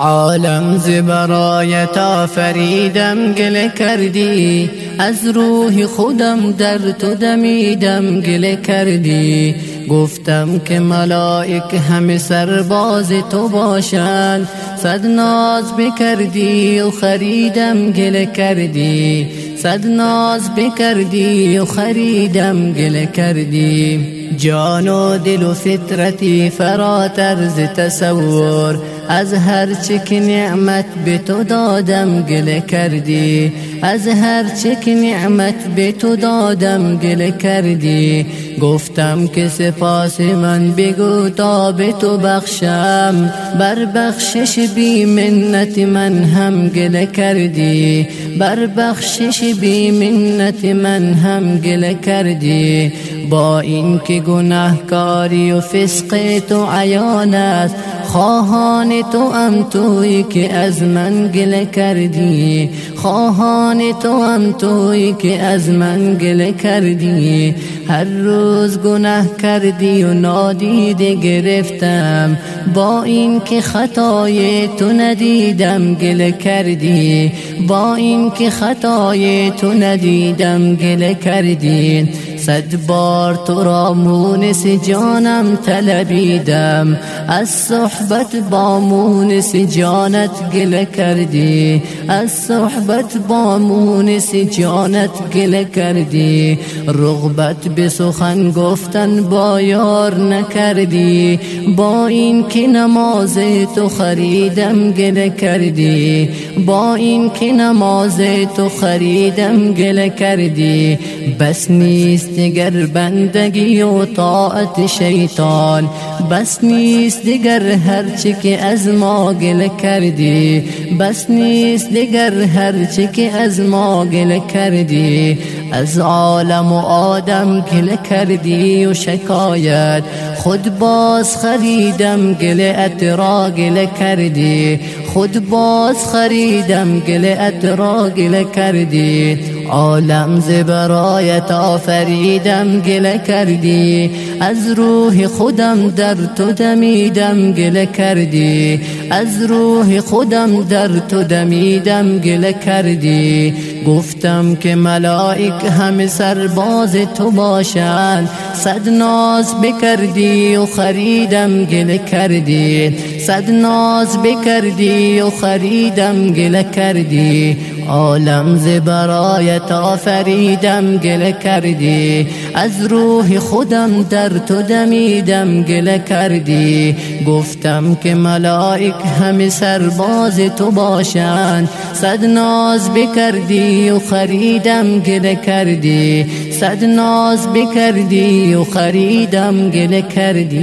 عالم زبرایت آفریدم گل کردی. از روح خودم در تو دمیدم گل کردی. گفتم که ملائک همه سرباز تو باشند صد ناز بکردی و خریدم گل کردی. صد ناز بکردی و خریدم گل کردی. جان و دل و فطرتی فراتر ز تصور. از هر که نعمت به تو دادم گله کردی. از هر که نعمت به تو دادم گله کردی. گفتم که سپاس من بگو تا به تو بخشم. بر بخشش بی منت من هم گله کردی. بر بخشش بی منت من هم گله کردی. با اینکه گناهکاری و فسق تو عیان است خواهان تو ام توی که از من گله کردی. خواهان تو ام توی که از من گله کردی. هر روز گناه کردی و نادیده گرفتم. با اینکه خطای تو ندیدم گله کردی. با اینکه خطای تو ندیدم گله کردی. صد بار تو را مونس جانم طلبیدم. از صحبت با مونس جانت گله کردی. از صحبت با مونس جانت گله کردی. رغبت به سخن گفتن با یار نکردی. با این که نماز تو خریدم گله کردی. با این که نماز تو خریدم گله کردی. بس نیست دیگر بندگی و طاعت شیطان. بس نیست دیگر هرچی که از ما گل کردی. بس نیست دیگر هرچی که از ما گل کردی. از عالم و آدم گل کردی و شکایت. خود باز خریدم گل اترا گل کردی. خود باز خریدم گل اترا گل کردی. عالم ز برایت آفریدم گله کردی. از روح خودم در تو دمیدم گله کردی. از روح خودم در تو دمیدم گله کردی. گفتم که ملائک همه سرباز تو باشند. صد ناز بکردی و خریدم گله کردی. صد ناز بکردی و خریدم گله کردی. عالم ز برایت آفریدم گله کردی. از روح خودم در تو دمیدم گله کردی. گفتم که ملائک همه سرباز تو باشند. صد ناز بکردی و خریدم گله کردی. صد ناز بکردی و خریدم گله کردی.